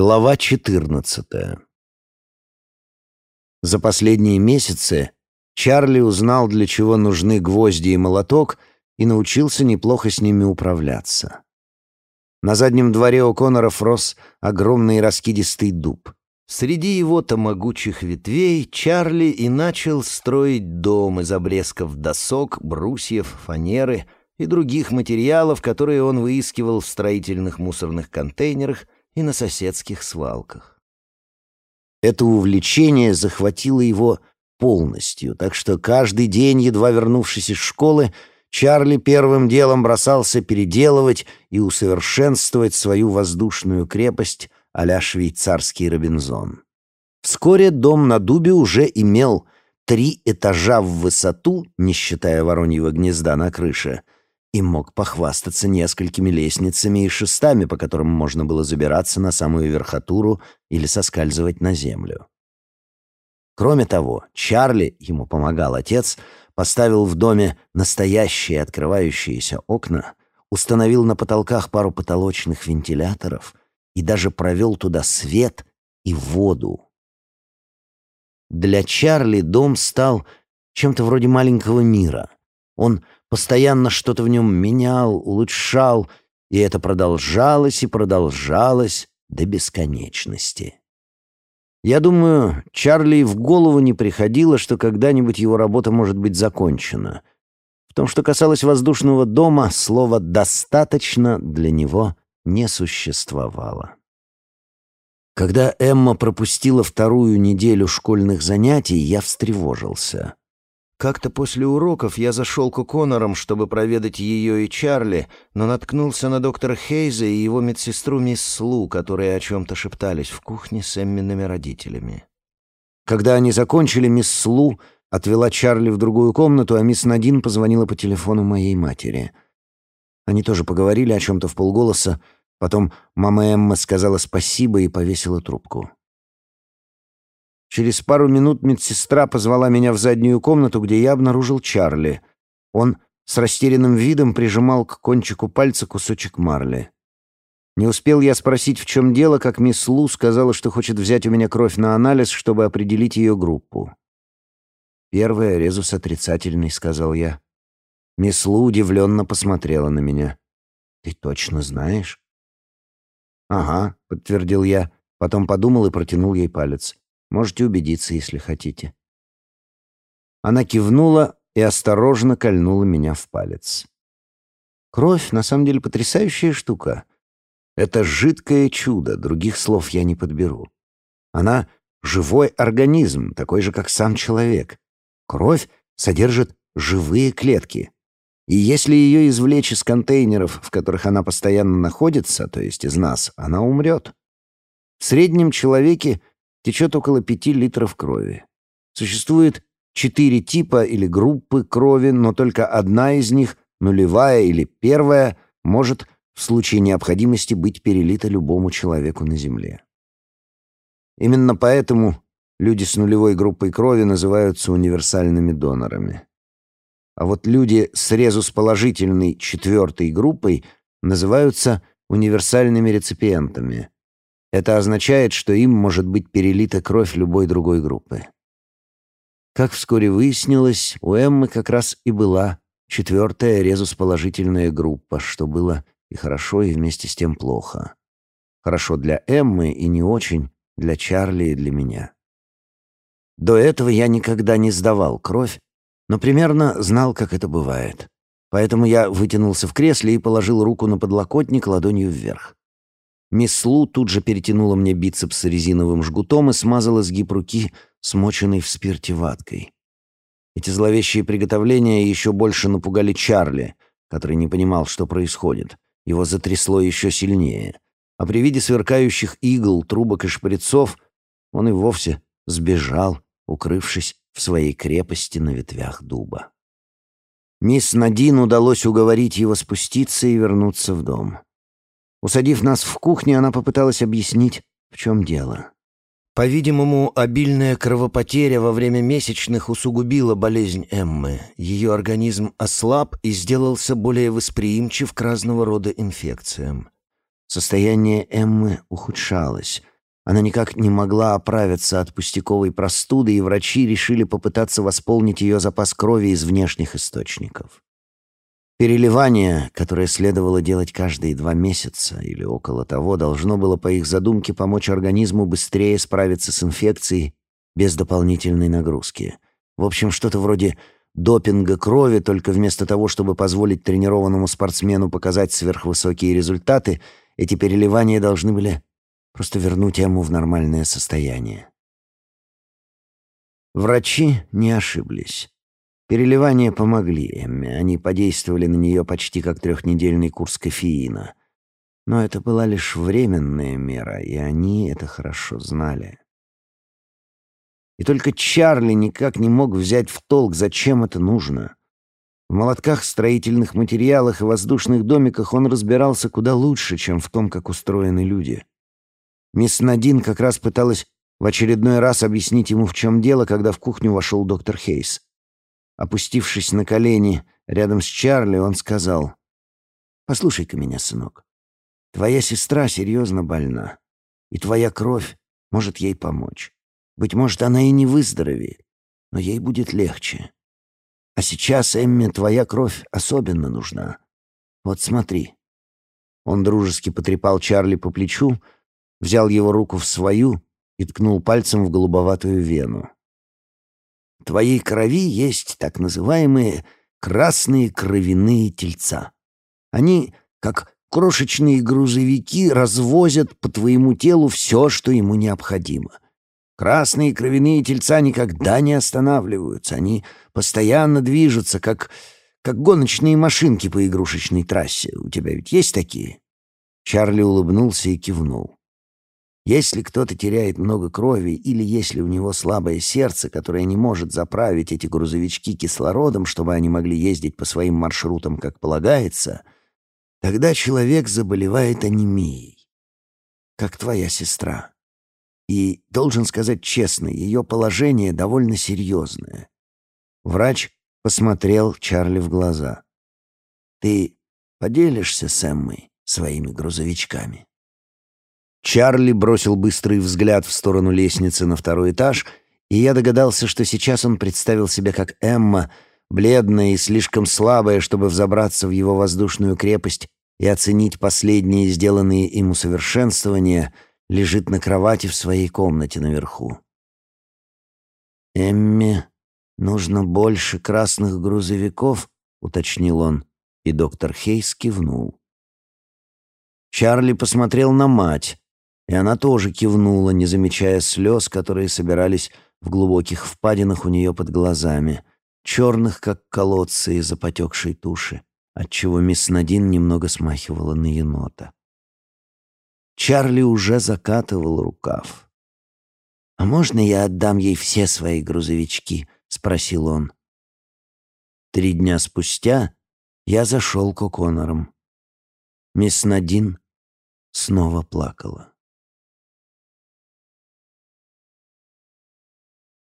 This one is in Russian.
Глава 14. За последние месяцы Чарли узнал, для чего нужны гвозди и молоток, и научился неплохо с ними управляться. На заднем дворе у Конноров рос огромный раскидистый дуб. Среди его-то могучих ветвей Чарли и начал строить дом из обрезков досок, брусьев, фанеры и других материалов, которые он выискивал в строительных мусорных контейнерах — и на соседских свалках. Это увлечение захватило его полностью, так что каждый день, едва вернувшись из школы, Чарли первым делом бросался переделывать и усовершенствовать свою воздушную крепость а швейцарский Робинзон. Вскоре дом на дубе уже имел три этажа в высоту, не считая вороньего гнезда на крыше — и мог похвастаться несколькими лестницами и шестами, по которым можно было забираться на самую верхотуру или соскальзывать на землю. Кроме того, Чарли, ему помогал отец, поставил в доме настоящие открывающиеся окна, установил на потолках пару потолочных вентиляторов и даже провел туда свет и воду. Для Чарли дом стал чем-то вроде маленького мира. Он постоянно что-то в нем менял, улучшал, и это продолжалось и продолжалось до бесконечности. Я думаю, Чарли в голову не приходило, что когда-нибудь его работа может быть закончена. В том, что касалось воздушного дома, слово «достаточно» для него не существовало. Когда Эмма пропустила вторую неделю школьных занятий, я встревожился. Как-то после уроков я зашел к Коннорам, чтобы проведать ее и Чарли, но наткнулся на доктора Хейза и его медсестру мисс Слу, которые о чем-то шептались в кухне с Эммиными родителями. Когда они закончили, мисс Слу отвела Чарли в другую комнату, а мисс Надин позвонила по телефону моей матери. Они тоже поговорили о чем-то в полголоса, потом мама Эмма сказала спасибо и повесила трубку. Через пару минут медсестра позвала меня в заднюю комнату, где я обнаружил Чарли. Он с растерянным видом прижимал к кончику пальца кусочек марли. Не успел я спросить, в чем дело, как мисс Лу сказала, что хочет взять у меня кровь на анализ, чтобы определить ее группу. «Первый резус отрицательный», — сказал я. Мисс Лу удивленно посмотрела на меня. «Ты точно знаешь?» «Ага», — подтвердил я, потом подумал и протянул ей палец. Можете убедиться, если хотите». Она кивнула и осторожно кольнула меня в палец. Кровь, на самом деле, потрясающая штука. Это жидкое чудо, других слов я не подберу. Она — живой организм, такой же, как сам человек. Кровь содержит живые клетки. И если ее извлечь из контейнеров, в которых она постоянно находится, то есть из нас, она умрет. В среднем человеке течет около 5 литров крови. Существует четыре типа или группы крови, но только одна из них, нулевая или первая, может в случае необходимости быть перелита любому человеку на Земле. Именно поэтому люди с нулевой группой крови называются универсальными донорами. А вот люди с резус-положительной четвертой группой называются универсальными реципиентами. Это означает, что им может быть перелита кровь любой другой группы. Как вскоре выяснилось, у Эммы как раз и была четвертая резус-положительная группа, что было и хорошо, и вместе с тем плохо. Хорошо для Эммы и не очень для Чарли и для меня. До этого я никогда не сдавал кровь, но примерно знал, как это бывает. Поэтому я вытянулся в кресле и положил руку на подлокотник ладонью вверх. Мисс Лу тут же перетянула мне бицепс резиновым жгутом и смазала сгиб руки, смоченной в спирте ваткой. Эти зловещие приготовления еще больше напугали Чарли, который не понимал, что происходит. Его затрясло еще сильнее. А при виде сверкающих игл, трубок и шприцов он и вовсе сбежал, укрывшись в своей крепости на ветвях дуба. Мисс Надин удалось уговорить его спуститься и вернуться в дом. Усадив нас в кухне, она попыталась объяснить, в чем дело. По-видимому, обильная кровопотеря во время месячных усугубила болезнь Эммы. Ее организм ослаб и сделался более восприимчив к разного рода инфекциям. Состояние Эммы ухудшалось. Она никак не могла оправиться от пустяковой простуды, и врачи решили попытаться восполнить ее запас крови из внешних источников. Переливание, которое следовало делать каждые два месяца или около того, должно было, по их задумке, помочь организму быстрее справиться с инфекцией без дополнительной нагрузки. В общем, что-то вроде допинга крови, только вместо того, чтобы позволить тренированному спортсмену показать сверхвысокие результаты, эти переливания должны были просто вернуть ему в нормальное состояние. Врачи не ошиблись. Переливания помогли Эмме, они подействовали на нее почти как трехнедельный курс кофеина. Но это была лишь временная мера, и они это хорошо знали. И только Чарли никак не мог взять в толк, зачем это нужно. В молотках, строительных материалах и воздушных домиках он разбирался куда лучше, чем в том, как устроены люди. Мисс Надин как раз пыталась в очередной раз объяснить ему, в чем дело, когда в кухню вошел доктор Хейс. Опустившись на колени рядом с Чарли, он сказал, «Послушай-ка меня, сынок. Твоя сестра серьезно больна, и твоя кровь может ей помочь. Быть может, она и не выздоровеет, но ей будет легче. А сейчас, Эмме, твоя кровь особенно нужна. Вот смотри». Он дружески потрепал Чарли по плечу, взял его руку в свою и ткнул пальцем в голубоватую вену. Твоей крови есть так называемые красные кровяные тельца. Они, как крошечные грузовики, развозят по твоему телу все, что ему необходимо. Красные кровяные тельца никогда не останавливаются, они постоянно движутся, как, как гоночные машинки по игрушечной трассе. У тебя ведь есть такие?» Чарли улыбнулся и кивнул. Если кто-то теряет много крови или если у него слабое сердце, которое не может заправить эти грузовички кислородом, чтобы они могли ездить по своим маршрутам, как полагается, тогда человек заболевает анемией, как твоя сестра. И, должен сказать честно, ее положение довольно серьезное. Врач посмотрел Чарли в глаза. «Ты поделишься с Эммой своими грузовичками?» Чарли бросил быстрый взгляд в сторону лестницы на второй этаж, и я догадался, что сейчас он представил себя как Эмма, бледная и слишком слабая, чтобы взобраться в его воздушную крепость и оценить последние сделанные им усовершенствования, лежит на кровати в своей комнате наверху. «Эмме нужно больше красных грузовиков», — уточнил он, и доктор Хейс кивнул. Чарли посмотрел на мать, и она тоже кивнула, не замечая слез, которые собирались в глубоких впадинах у нее под глазами, черных, как колодцы из-за потекшей туши, отчего мисс Надин немного смахивала на енота. Чарли уже закатывал рукав. «А можно я отдам ей все свои грузовички?» — спросил он. Три дня спустя я зашел к О'Коннорам. Мисс Надин снова плакала.